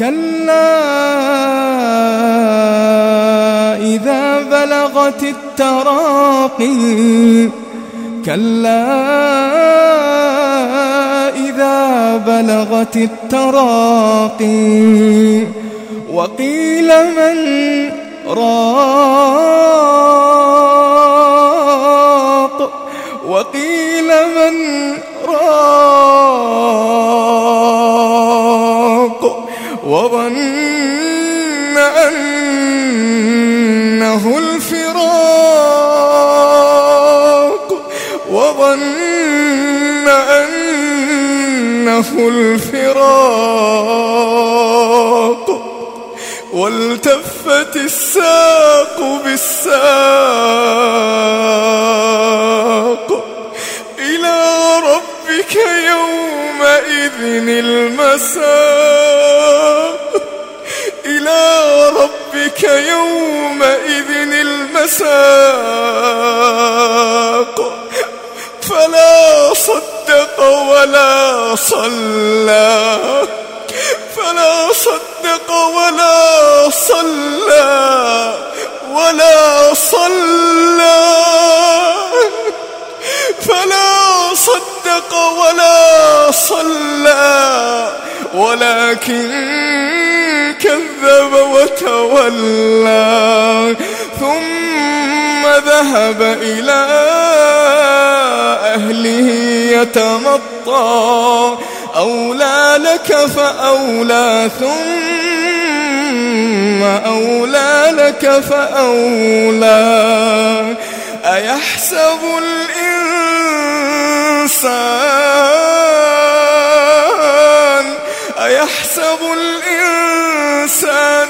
كلا إذا بلغت التراقي. كلا إذا بلغت التراقي. وقيل من راق. وقيل من وظن أنه الفراق وظن أنه الفراق. والتفت الساق بالساق إلى ربك يومئذ المساق. يومئذ المساق. فلا صدق ولا صلى. فلا صدق ولا صلى. ولا صلى. فلا صدق ولا صلى. ولكن كذب وتولى ثم ذهب إلى أهله يتمطى أولى لك فأولى ثم أولى لك فأولى. أيحسب الإنسان؟ أيحسب الإنسان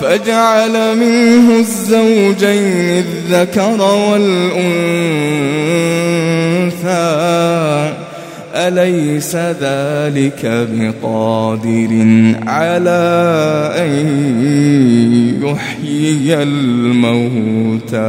فجعل منه الزوجين الذكر والأنثى. أليس ذلك بقادر على أن يحيي الموتى؟